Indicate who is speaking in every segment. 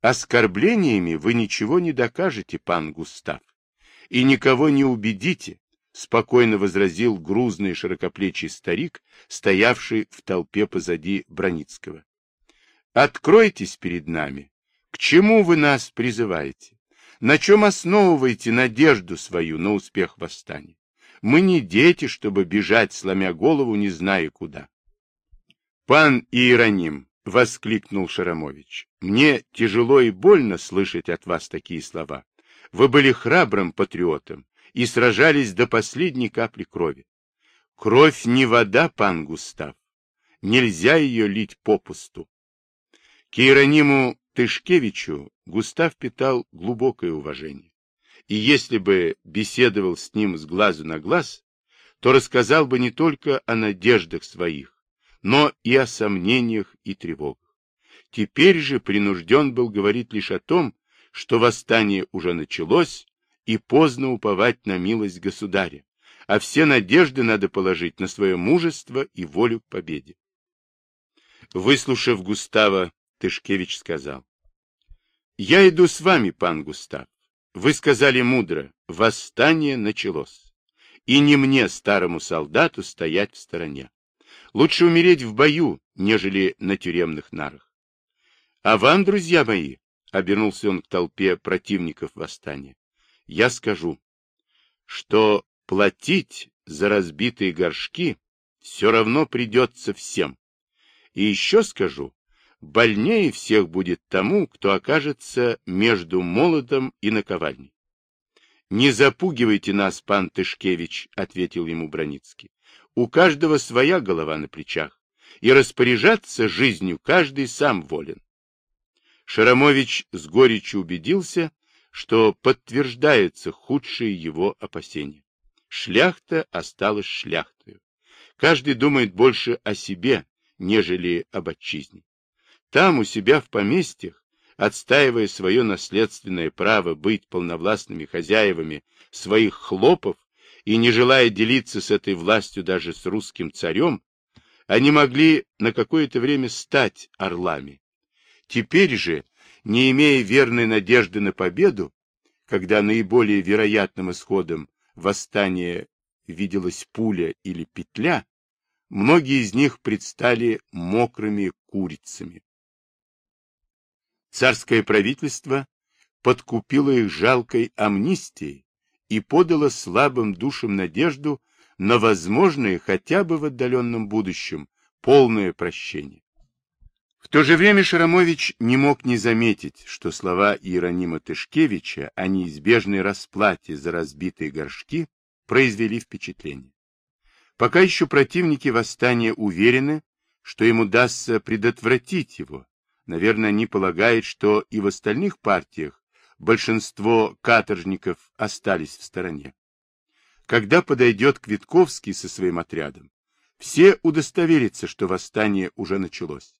Speaker 1: Оскорблениями вы ничего не докажете, пан Густав, и никого не убедите, спокойно возразил грузный широкоплечий старик, стоявший в толпе позади Броницкого. Откройтесь перед нами. К чему вы нас призываете? На чем основываете надежду свою на успех восстания? Мы не дети, чтобы бежать, сломя голову, не зная куда. Пан Иероним, — воскликнул Шарамович, — мне тяжело и больно слышать от вас такие слова. Вы были храбрым патриотом и сражались до последней капли крови. Кровь не вода, пан Густав. Нельзя ее лить попусту. К Иерониму Тышкевичу Густав питал глубокое уважение. И если бы беседовал с ним с глазу на глаз, то рассказал бы не только о надеждах своих, но и о сомнениях и тревогах. Теперь же принужден был говорить лишь о том, что восстание уже началось, и поздно уповать на милость государя, а все надежды надо положить на свое мужество и волю к победе. Выслушав Густава, Тышкевич сказал, «Я иду с вами, пан Густав. Вы сказали мудро, восстание началось. И не мне, старому солдату, стоять в стороне. Лучше умереть в бою, нежели на тюремных нарах. А вам, друзья мои, — обернулся он к толпе противников восстания, — я скажу, что платить за разбитые горшки все равно придется всем. И еще скажу, больнее всех будет тому, кто окажется между молотом и наковальней. — Не запугивайте нас, пан Тышкевич, — ответил ему Броницкий. — У каждого своя голова на плечах, и распоряжаться жизнью каждый сам волен. Шарамович с горечью убедился, что подтверждаются худшие его опасения. Шляхта осталась шляхтою. Каждый думает больше о себе, нежели об отчизне. Там, у себя в поместьях, отстаивая свое наследственное право быть полновластными хозяевами своих хлопов и не желая делиться с этой властью даже с русским царем, они могли на какое-то время стать орлами. Теперь же, не имея верной надежды на победу, когда наиболее вероятным исходом восстания виделась пуля или петля, многие из них предстали мокрыми курицами. Царское правительство подкупило их жалкой амнистией и подало слабым душам надежду на возможное хотя бы в отдаленном будущем полное прощение. В то же время Шарамович не мог не заметить, что слова Иеронима Тышкевича о неизбежной расплате за разбитые горшки произвели впечатление. Пока еще противники восстания уверены, что им удастся предотвратить его, Наверное, они полагают, что и в остальных партиях большинство каторжников остались в стороне. Когда подойдет Квитковский со своим отрядом, все удостоверятся, что восстание уже началось.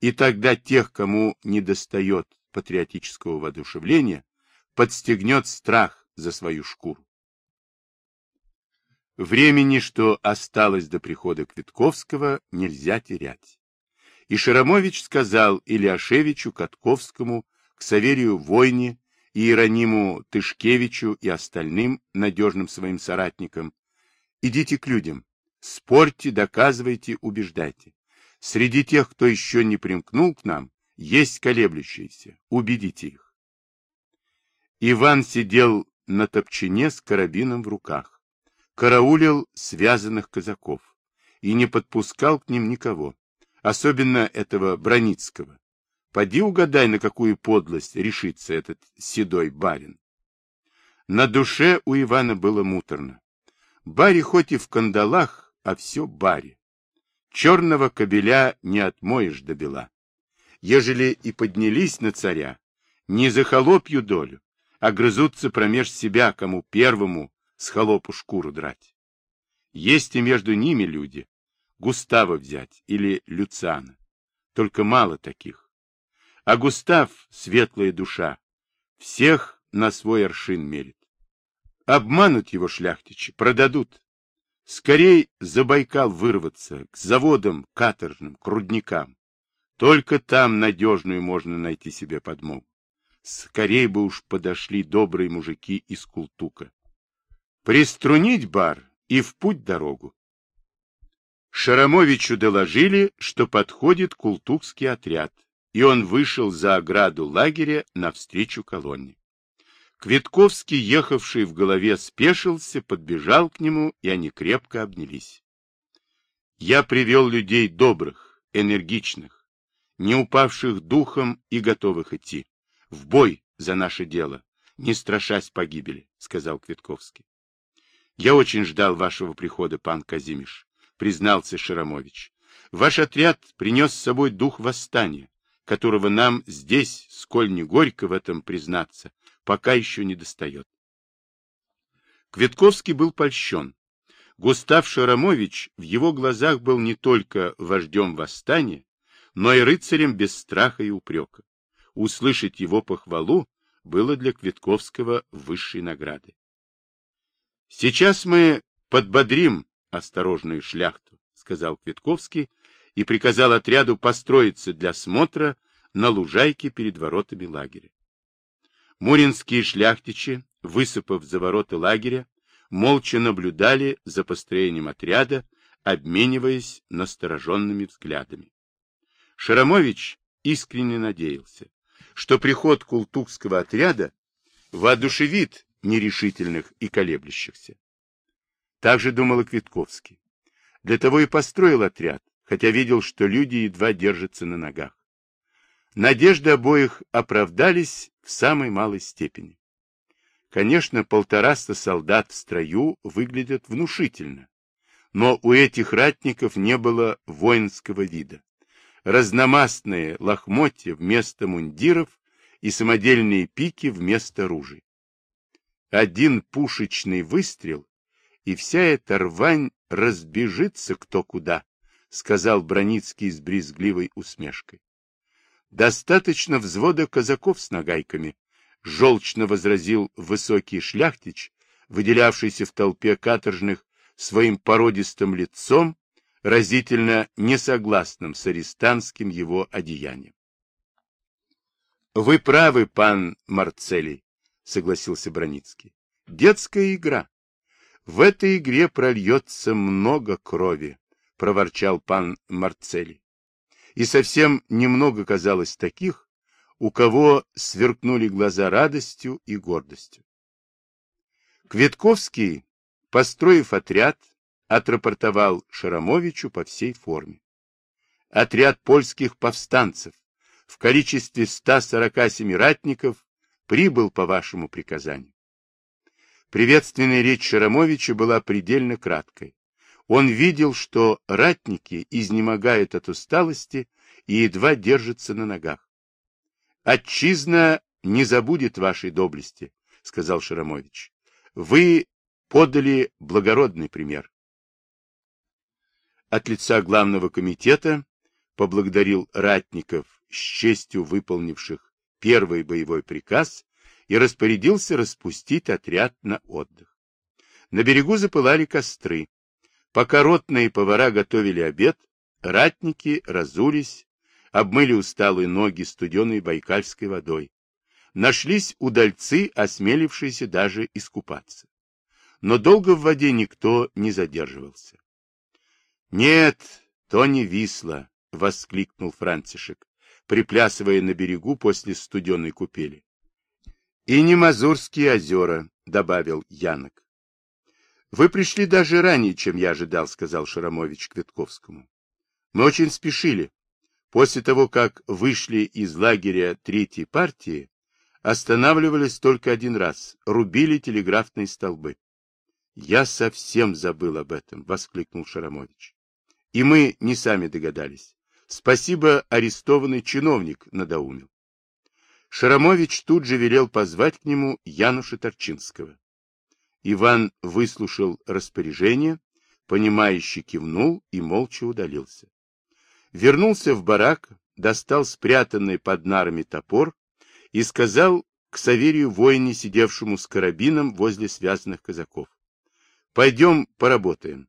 Speaker 1: И тогда тех, кому недостает патриотического воодушевления, подстегнет страх за свою шкуру. Времени, что осталось до прихода Квитковского, нельзя терять. И Шарамович сказал Ильяшевичу, Катковскому, к Саверию Войне, Иерониму Тышкевичу и остальным надежным своим соратникам, идите к людям, спорьте, доказывайте, убеждайте. Среди тех, кто еще не примкнул к нам, есть колеблющиеся, убедите их. Иван сидел на топчине с карабином в руках, караулил связанных казаков и не подпускал к ним никого особенно этого Броницкого. Поди угадай, на какую подлость решится этот седой барин. На душе у Ивана было муторно. Барри хоть и в кандалах, а все барри. Черного кобеля не отмоешь до бела. Ежели и поднялись на царя, не за холопью долю, а грызутся промеж себя, кому первому с холопу шкуру драть. Есть и между ними люди, Густава взять или Люциана. Только мало таких. А Густав, светлая душа, всех на свой аршин мерит. Обманут его шляхтичи, продадут. Скорей за Байкал вырваться, к заводам каторжным, к рудникам. Только там надежную можно найти себе подмогу. Скорей бы уж подошли добрые мужики из Култука. Приструнить бар и в путь дорогу. Шарамовичу доложили, что подходит култукский отряд, и он вышел за ограду лагеря навстречу колонне. Квитковский, ехавший в голове, спешился, подбежал к нему, и они крепко обнялись. Я привел людей добрых, энергичных, не упавших духом и готовых идти. В бой за наше дело, не страшась погибели, — сказал Квитковский. — Я очень ждал вашего прихода, пан Казимиш, — признался Шарамович. Ваш отряд принес с собой дух восстания, которого нам здесь, сколь не горько в этом признаться, пока еще не достает. Квитковский был польщен. Густав Шарамович в его глазах был не только вождем восстания, но и рыцарем без страха и упрека. Услышать его похвалу было для Квитковского высшей наградой. «Сейчас мы подбодрим осторожную шляхту», — сказал Квитковский и приказал отряду построиться для смотра на лужайке перед воротами лагеря. Муринские шляхтичи, высыпав за ворота лагеря, молча наблюдали за построением отряда, обмениваясь настороженными взглядами. Шарамович искренне надеялся, что приход култукского отряда воодушевит нерешительных и колеблющихся. Так же думал и Квитковский. Для того и построил отряд, хотя видел, что люди едва держатся на ногах. Надежды обоих оправдались в самой малой степени. Конечно, полтораста солдат в строю выглядят внушительно, но у этих ратников не было воинского вида. Разномастные лохмотья вместо мундиров и самодельные пики вместо ружей. Один пушечный выстрел, и вся эта рвань разбежится кто куда, сказал Броницкий с брезгливой усмешкой. Достаточно взвода казаков с нагайками, желчно возразил высокий шляхтич, выделявшийся в толпе каторжных своим породистым лицом, разительно несогласным с арестантским его одеянием. — Вы правы, пан Марцелий, — согласился Броницкий. — Детская игра. В этой игре прольется много крови, — проворчал пан Марцелий и совсем немного казалось таких, у кого сверкнули глаза радостью и гордостью. Кветковский, построив отряд, отрапортовал Шарамовичу по всей форме. Отряд польских повстанцев в количестве 147 ратников прибыл по вашему приказанию. Приветственная речь Шарамовича была предельно краткой. Он видел, что ратники изнемогают от усталости и едва держатся на ногах. — Отчизна не забудет вашей доблести, — сказал Шарамович. — Вы подали благородный пример. От лица главного комитета поблагодарил ратников с честью выполнивших первый боевой приказ и распорядился распустить отряд на отдых. На берегу запылали костры. Пока ротные повара готовили обед, ратники разулись, обмыли усталые ноги студеной байкальской водой. Нашлись удальцы, осмелившиеся даже искупаться. Но долго в воде никто не задерживался. «Нет, то не Висла!» — воскликнул Франтишек, приплясывая на берегу после студеной купели. «И не Мазурские озера», — добавил Янок. Вы пришли даже ранее, чем я ожидал, сказал Шарамович Квитковскому. Мы очень спешили. После того, как вышли из лагеря третьей партии, останавливались только один раз, рубили телеграфные столбы. Я совсем забыл об этом, воскликнул Шарамович. И мы не сами догадались. Спасибо, арестованный чиновник надоумил. Шарамович тут же велел позвать к нему Януша Торчинского. Иван выслушал распоряжение, понимающе кивнул и молча удалился. Вернулся в барак, достал спрятанный под нарами топор и сказал к Саверию воине, сидевшему с карабином возле связанных казаков. — Пойдем поработаем.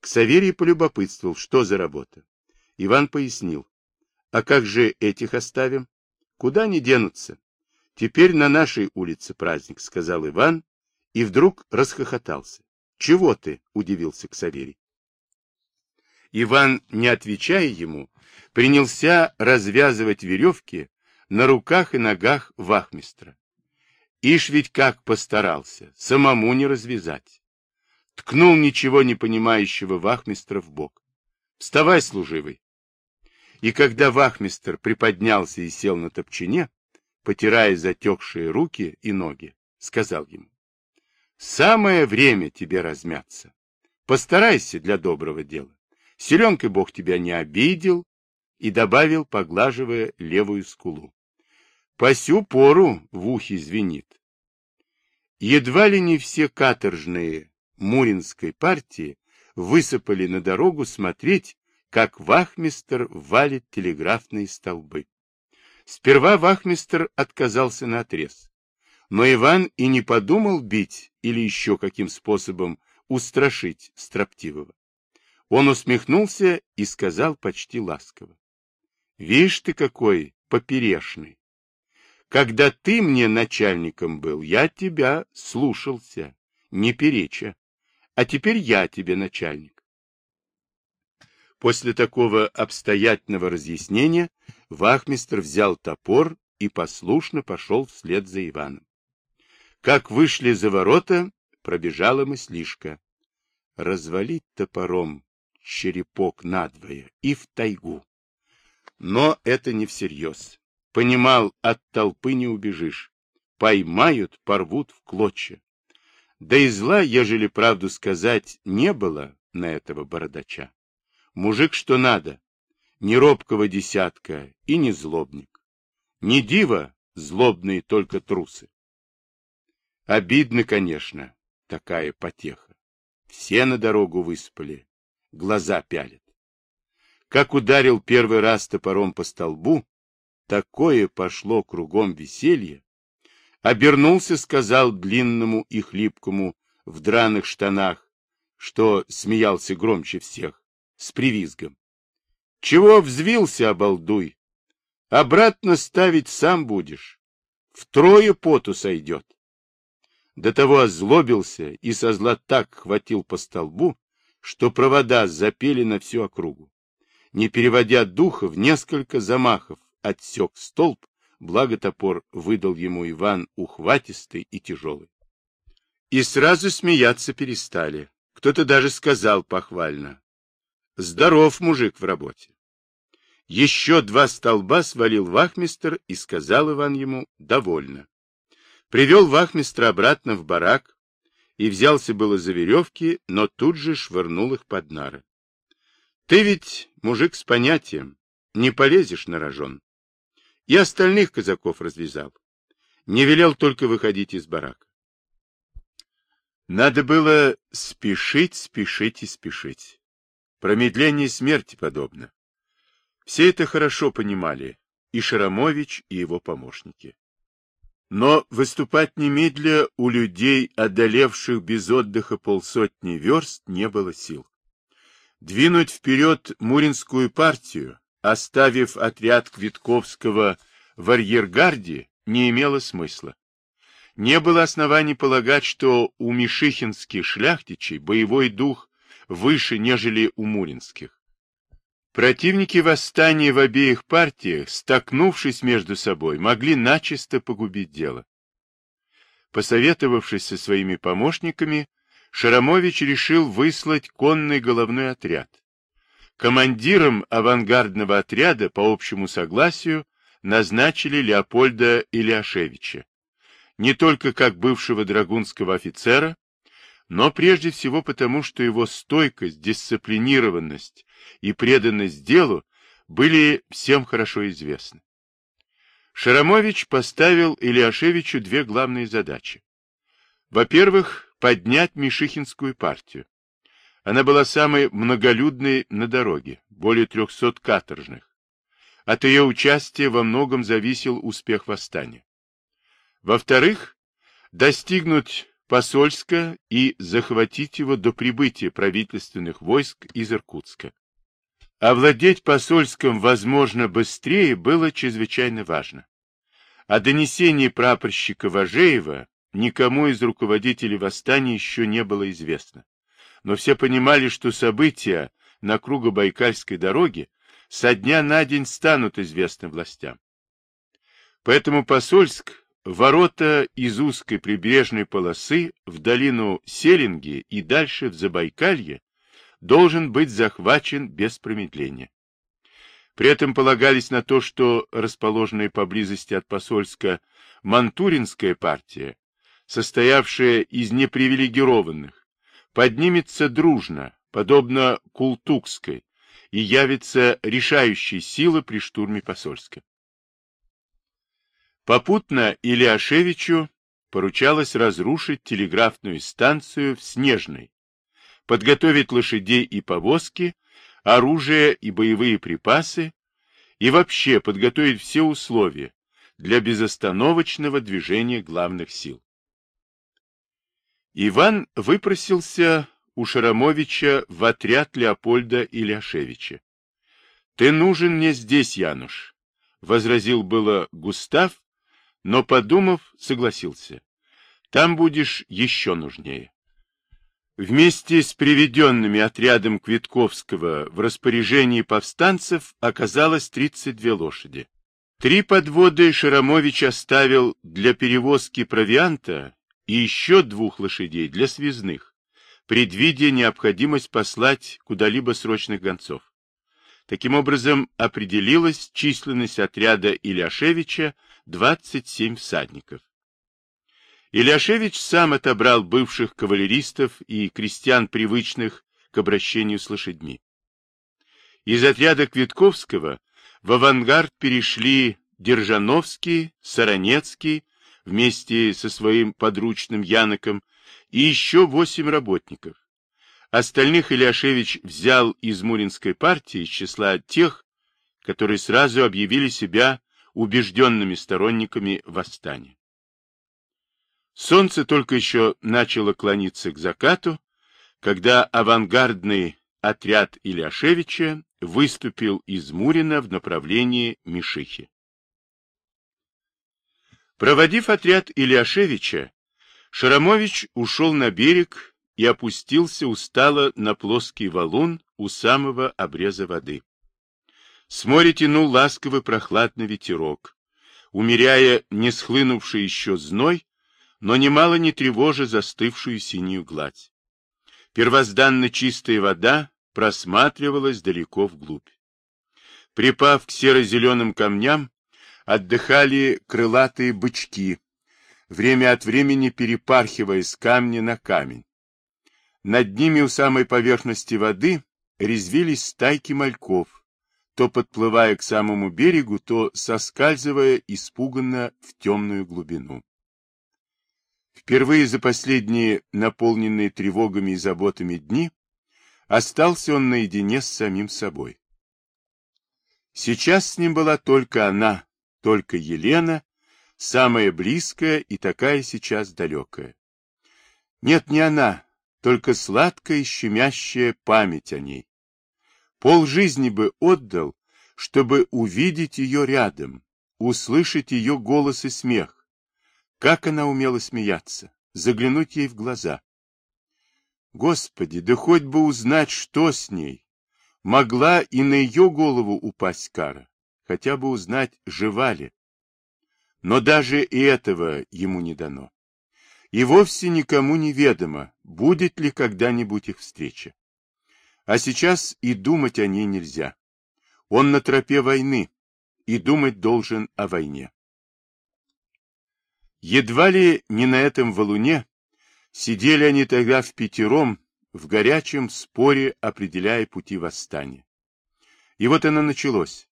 Speaker 1: К Саверий полюбопытствовал, что за работа. Иван пояснил. — А как же этих оставим? Куда они денутся? Теперь на нашей улице праздник, сказал Иван, и вдруг расхохотался. Чего ты? удивился Ксаверий. Иван, не отвечая ему, принялся развязывать веревки на руках и ногах вахмистра. Ишь ведь как постарался, самому не развязать. Ткнул ничего не понимающего вахмистра в бок. Вставай, служивый. И когда вахмистр приподнялся и сел на топчине, потирая затекшие руки и ноги, сказал ему, «Самое время тебе размяться. Постарайся для доброго дела. Селенкой Бог тебя не обидел, и добавил, поглаживая левую скулу. По сю пору в ухе звенит. Едва ли не все каторжные Муринской партии высыпали на дорогу смотреть, как вахмистр валит телеграфные столбы. Сперва вахмистр отказался на отрез, но Иван и не подумал бить или еще каким способом устрашить строптивого. Он усмехнулся и сказал почти ласково. Вишь ты какой поперешный. Когда ты мне начальником был, я тебя слушался, не переча. А теперь я тебе начальник. После такого обстоятельного разъяснения вахмистр взял топор и послушно пошел вслед за Иваном. Как вышли за ворота, пробежала мыслишка. Развалить топором черепок надвое и в тайгу. Но это не всерьез. Понимал, от толпы не убежишь. Поймают, порвут в клочья. Да и зла, ежели правду сказать, не было на этого бородача. Мужик что надо, не робкого десятка и не злобник. Не диво, злобные только трусы. Обидно, конечно, такая потеха. Все на дорогу выспали, глаза пялят. Как ударил первый раз топором по столбу, такое пошло кругом веселье. Обернулся, сказал длинному и хлипкому в драных штанах, что смеялся громче всех, с привизгом. Чего взвился, обалдуй? Обратно ставить сам будешь. Втрое поту сойдет. До того озлобился и со зла так хватил по столбу, что провода запели на всю округу не переводя духа, в несколько замахов отсек столб, благо топор выдал ему Иван ухватистый и тяжелый. И сразу смеяться перестали. Кто-то даже сказал похвально. Здоров мужик в работе. Еще два столба свалил вахмистр и сказал Иван ему «довольно». Привел вахмистра обратно в барак и взялся было за веревки, но тут же швырнул их под нары. Ты ведь мужик с понятием, не полезешь на рожон. И остальных казаков развязал. Не велел только выходить из барака. Надо было спешить, спешить и спешить. Промедление смерти подобно. Все это хорошо понимали, и Шарамович, и его помощники. Но выступать немедля у людей, одолевших без отдыха полсотни верст, не было сил. Двинуть вперед Муринскую партию, оставив отряд Квитковского в арьергарде, не имело смысла. Не было оснований полагать, что у мишихинских шляхтичей боевой дух выше, нежели у муринских. Противники восстания в обеих партиях, столкнувшись между собой, могли начисто погубить дело. Посоветовавшись со своими помощниками, Шарамович решил выслать конный головной отряд. Командиром авангардного отряда по общему согласию назначили Леопольда Ильяшевича. Не только как бывшего драгунского офицера, но прежде всего потому, что его стойкость, дисциплинированность и преданность делу были всем хорошо известны. Шарамович поставил Ильяшевичу две главные задачи. Во-первых, поднять Мишихинскую партию. Она была самой многолюдной на дороге, более трехсот каторжных. От ее участия во многом зависел успех восстания. Во-вторых, достигнуть Посольска и захватить его до прибытия правительственных войск из Иркутска. Овладеть Посольском, возможно, быстрее было чрезвычайно важно. О донесении прапорщика Важеева никому из руководителей восстания еще не было известно. Но все понимали, что события на Круго-Байкальской дороге со дня на день станут известны властям. Поэтому Посольск, ворота из узкой прибрежной полосы в долину Селинги и дальше в Забайкалье, должен быть захвачен без промедления. При этом полагались на то, что расположенная поблизости от Посольска Мантуринская партия, состоявшая из непривилегированных, поднимется дружно, подобно Култукской, и явится решающей силой при штурме Посольска. Попутно Ильяшевичу поручалось разрушить телеграфную станцию в Снежной, подготовить лошадей и повозки оружие и боевые припасы и вообще подготовить все условия для безостановочного движения главных сил. Иван выпросился у Шарамовича в отряд Леопольда Ильяшевича. — Ты нужен мне здесь, Януш, — возразил было Густав, но, подумав, согласился. — Там будешь еще нужнее. Вместе с приведенными отрядом Квитковского в распоряжении повстанцев оказалось 32 лошади. Три подводы Шарамович оставил для перевозки провианта и еще двух лошадей для связных, предвидя необходимость послать куда-либо срочных гонцов. Таким образом, определилась численность отряда Иляшевича 27 всадников. Ильяшевич сам отобрал бывших кавалеристов и крестьян, привычных к обращению с лошадьми. Из отряда Квитковского в авангард перешли Держановский, Саранецкий, вместе со своим подручным Яноком, и еще восемь работников. Остальных Ильяшевич взял из Муринской партии из числа тех, которые сразу объявили себя убежденными сторонниками восстания. Солнце только еще начало клониться к закату, когда авангардный отряд Ильяшевича выступил из Мурина в направлении Мишихи. Проводив отряд Ильяшевича, Шарамович ушел на берег и опустился устало на плоский валун у самого обреза воды. С моря тянул ласковый прохладный ветерок, умеряя не схлынувший еще зной, но немало не тревожа застывшую синюю гладь. Первозданно чистая вода просматривалась далеко вглубь. Припав к серо-зеленым камням, отдыхали крылатые бычки, время от времени перепархивая с камня на камень. Над ними у самой поверхности воды резвились стайки мальков, то подплывая к самому берегу, то соскальзывая испуганно в темную глубину. Впервые за последние наполненные тревогами и заботами дни остался он наедине с самим собой. Сейчас с ним была только она, только Елена, самая близкая и такая сейчас далекая. Нет, не она, только сладкая и щемящая память о ней. Пол жизни бы отдал, чтобы увидеть ее рядом, услышать ее голос и смех, как она умела смеяться, заглянуть ей в глаза. Господи, да хоть бы узнать, что с ней. Могла и на ее голову упасть кара, хотя бы узнать, жива ли. Но даже и этого ему не дано. И вовсе никому не ведомо, будет ли когда-нибудь их встреча. А сейчас и думать о ней нельзя. Он на тропе войны, и думать должен о войне. Едва ли не на этом валуне сидели они тогда в пятером в горячем споре, определяя пути восстания. И вот оно началось.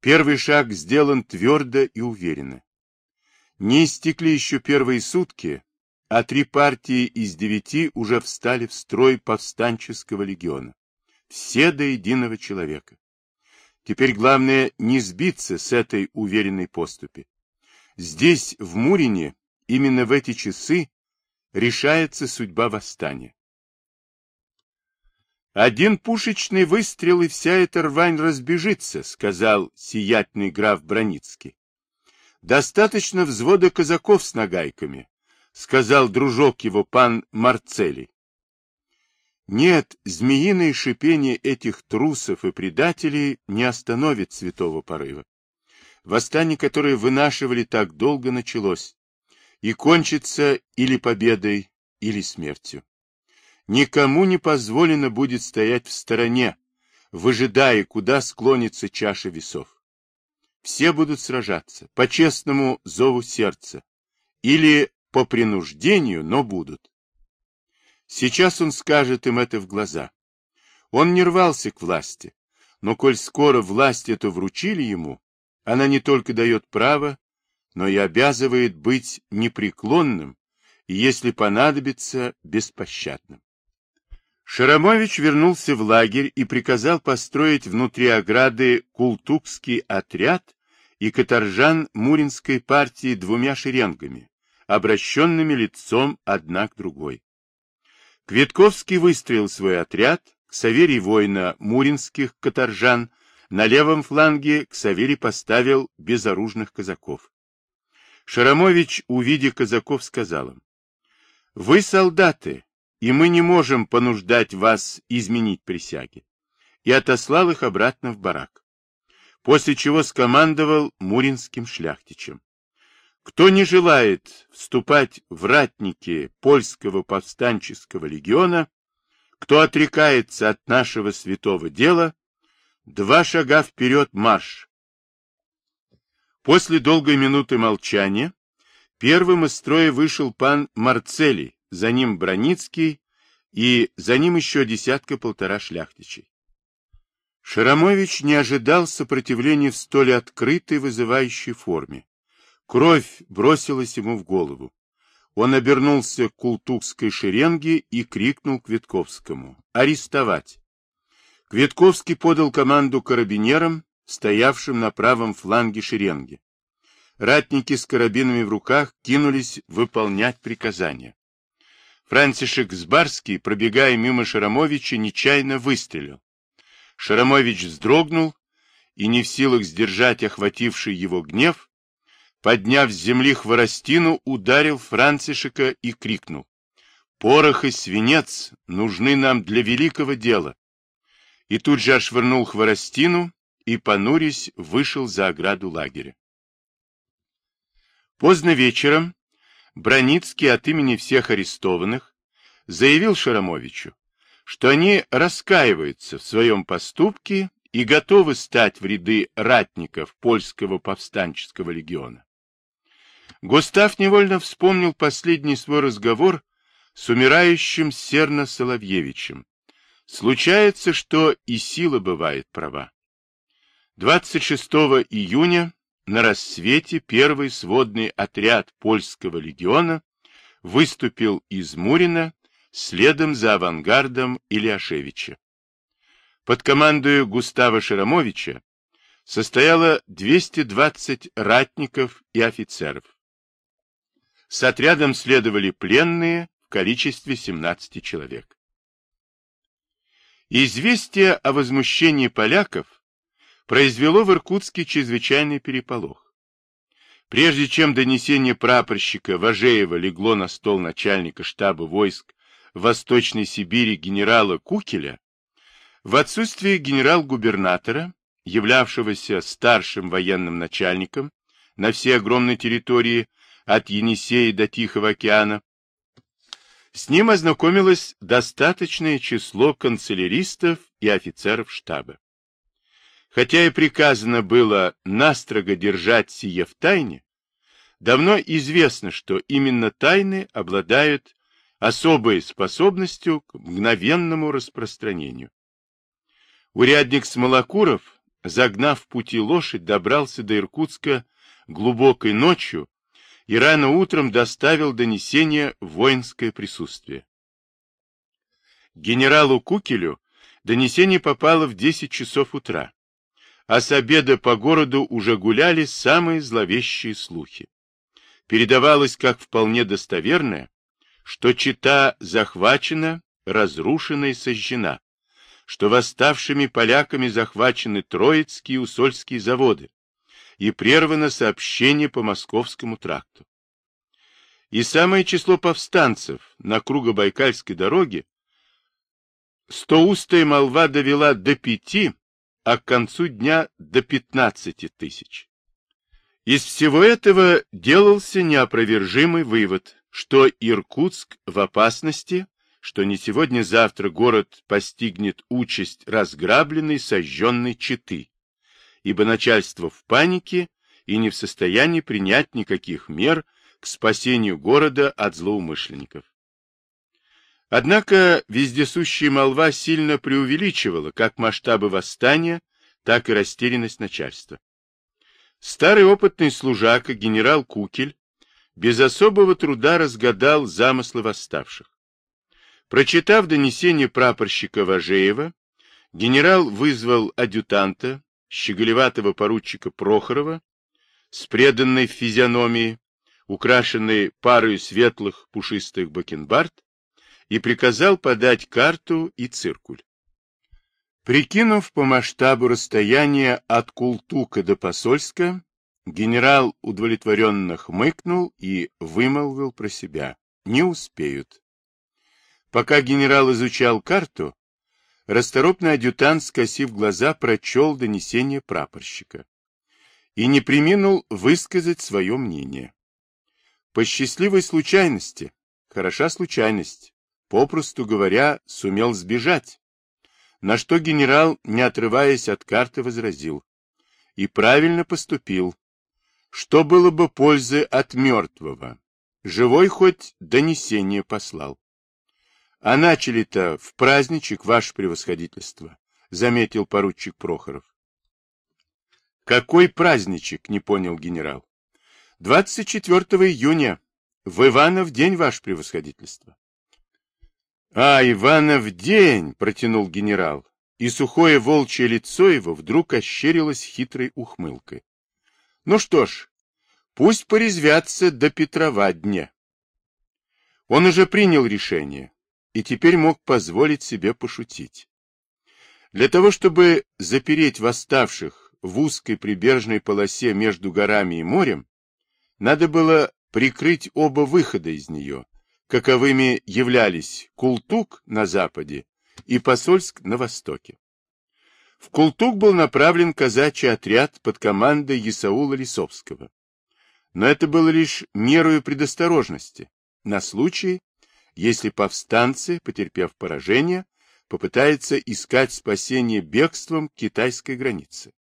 Speaker 1: Первый шаг сделан твердо и уверенно. Не истекли еще первые сутки, а три партии из девяти уже встали в строй повстанческого легиона. Все до единого человека. Теперь главное не сбиться с этой уверенной поступи. Здесь, в Мурине, именно в эти часы решается судьба восстания. «Один пушечный выстрел, и вся эта рвань разбежится», — сказал сиятельный граф Броницкий. Достаточно взвода казаков с нагайками, сказал дружок его пан Марцелий. Нет, змеиное шипение этих трусов и предателей не остановит святого порыва. Восстание, которое вынашивали так долго, началось и кончится или победой, или смертью. Никому не позволено будет стоять в стороне, выжидая, куда склонится чаша весов. Все будут сражаться по честному зову сердца или по принуждению, но будут. Сейчас он скажет им это в глаза. Он не рвался к власти, но коль скоро власть эту вручили ему, она не только дает право, но и обязывает быть непреклонным и, если понадобится, беспощадным. Шарамович вернулся в лагерь и приказал построить внутри ограды култукский отряд и каторжан Муринской партии двумя шеренгами, обращенными лицом одна к другой. Квитковский выстроил свой отряд, Саверий воина муринских каторжан, на левом фланге Ксаверий поставил безоружных казаков. Шарамович, увидя казаков, сказал им, «Вы солдаты, и мы не можем понуждать вас изменить присяги», и отослал их обратно в барак. После чего скомандовал муринским шляхтичем. Кто не желает вступать в ратники польского повстанческого легиона, кто отрекается от нашего святого дела, два шага вперед марш. После долгой минуты молчания первым из строя вышел пан Марцелий, за ним Броницкий и за ним еще десятка-полтора шляхтичей. Шарамович не ожидал сопротивления в столь открытой вызывающей форме. Кровь бросилась ему в голову. Он обернулся к култукской шеренге и крикнул Квитковскому «Арестовать!». Квитковский подал команду карабинерам, стоявшим на правом фланге шеренги. Ратники с карабинами в руках кинулись выполнять приказания. Франтишек Сбарский, пробегая мимо Шарамовича, нечаянно выстрелил. Шарамович вздрогнул и, не в силах сдержать охвативший его гнев, подняв с земли хворостину, ударил Францишека и крикнул. «Порох и свинец нужны нам для великого дела!» И тут же отшвырнул хворостину и, понурясь, вышел за ограду лагеря. Поздно вечером Броницкий от имени всех арестованных заявил Шарамовичу, что они раскаиваются в своем поступке и готовы стать в ряды ратников польского повстанческого легиона. Густав невольно вспомнил последний свой разговор с умирающим Серно Соловьевичем. Случается, что и сила бывает права. 26 июня на рассвете первый сводный отряд польского легиона выступил из Мурина следом за авангардом Ильяшевича. Под командою Густава Шарамовича состояло 220 ратников и офицеров. С отрядом следовали пленные в количестве 17 человек. Известие о возмущении поляков произвело в Иркутске чрезвычайный переполох. Прежде чем донесение прапорщика Важеева легло на стол начальника штаба войск Восточной Сибири генерала Кукеля, в отсутствие генерал-губернатора, являвшегося старшим военным начальником на всей огромной территории от Енисея до Тихого океана. С ним ознакомилось достаточное число канцеляристов и офицеров штаба. Хотя и приказано было настрого держать сие в тайне, давно известно, что именно тайны обладают особой способностью к мгновенному распространению. Урядник Смолокуров, загнав в пути лошадь, добрался до Иркутска глубокой ночью и рано утром доставил донесение в воинское присутствие. Генералу Кукелю донесение попало в 10 часов утра, а с обеда по городу уже гуляли самые зловещие слухи. Передавалось как вполне достоверное, что Чита захвачена, разрушена и сожжена, что восставшими поляками захвачены Троицкие и Усольские заводы, и прервано сообщение по Московскому тракту. И самое число повстанцев на Кругобайкальской дороге стоустая молва довела до пяти, а к концу дня до пятнадцати тысяч. Из всего этого делался неопровержимый вывод, что Иркутск в опасности, что не сегодня-завтра город постигнет участь разграбленной, сожженной Читы, ибо начальство в панике и не в состоянии принять никаких мер к спасению города от злоумышленников. Однако вездесущая молва сильно преувеличивала как масштабы восстания, так и растерянность начальства. Старый опытный служака генерал Кукель без особого труда разгадал замыслы восставших. Прочитав донесение прапорщика Важеева, генерал вызвал адъютанта, щеголеватого поручика Прохорова, с преданной физиономией, украшенной парой светлых пушистых бакенбард, и приказал подать карту и циркуль. Прикинув по масштабу расстояния от Култука до Посольска, генерал удовлетворенно хмыкнул и вымолвил про себя. Не успеют. Пока генерал изучал карту, расторопный адъютант, скосив глаза, прочел донесение прапорщика и не приминул высказать свое мнение. По счастливой случайности, хороша случайность, попросту говоря, сумел сбежать. На что генерал, не отрываясь от карты, возразил. И правильно поступил. Что было бы пользы от мертвого? Живой хоть донесение послал. А начали-то в праздничек, ваше превосходительство, заметил поручик Прохоров. Какой праздничек, не понял генерал. 24 июня, в Иванов день, ваше превосходительство. — А, Иванов день! — протянул генерал, и сухое волчье лицо его вдруг ощерилось хитрой ухмылкой. — Ну что ж, пусть порезвятся до Петрова дня. Он уже принял решение и теперь мог позволить себе пошутить. Для того, чтобы запереть восставших в узкой прибрежной полосе между горами и морем, надо было прикрыть оба выхода из нее, каковыми являлись Култук на западе и Посольск на востоке. В Култук был направлен казачий отряд под командой Исаула Лисовского. Но это было лишь мерою предосторожности, на случай, если повстанцы, потерпев поражение, попытаются искать спасение бегством к китайской границе.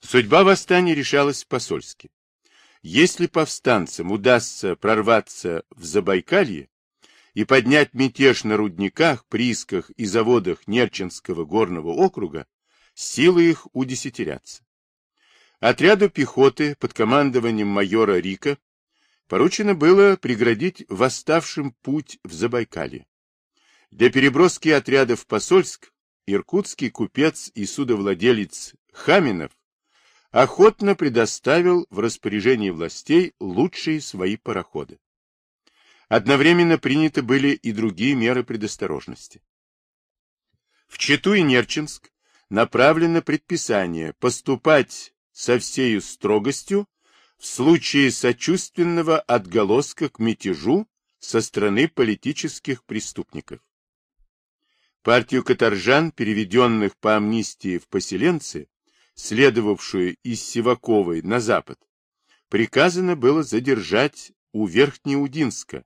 Speaker 1: Судьба восстания решалась в Посольске. Если повстанцам удастся прорваться в Забайкалье и поднять мятеж на рудниках, приисках и заводах Нерчинского горного округа, силы их удесятерятся. Отряду пехоты под командованием майора Рика поручено было преградить восставшим путь в Забайкалье. Для переброски отрядов в Посольск иркутский купец и судовладелец Хаминов охотно предоставил в распоряжение властей лучшие свои пароходы. Одновременно приняты были и другие меры предосторожности. В Читу и Нерчинск направлено предписание поступать со всею строгостью в случае сочувственного отголоска к мятежу со стороны политических преступников. Партию каторжан, переведенных по амнистии в поселенцы, следовавшую из Сиваковой на запад, приказано было задержать у Верхнеудинска,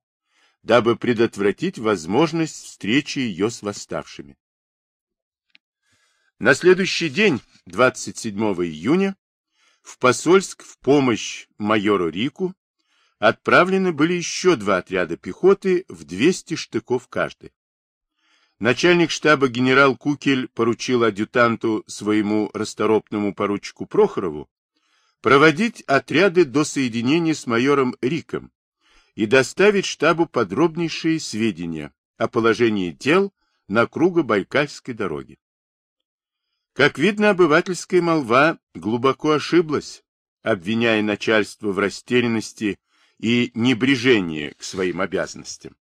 Speaker 1: дабы предотвратить возможность встречи ее с восставшими. На следующий день, 27 июня, в Посольск в помощь майору Рику отправлены были еще два отряда пехоты в 200 штыков каждый. Начальник штаба генерал Кукель поручил адъютанту своему расторопному поручику Прохорову проводить отряды до соединения с майором Риком и доставить штабу подробнейшие сведения о положении дел на Круго-Байкальской дороге. Как видно, обывательская молва глубоко ошиблась, обвиняя начальство в растерянности и небрежении к своим обязанностям.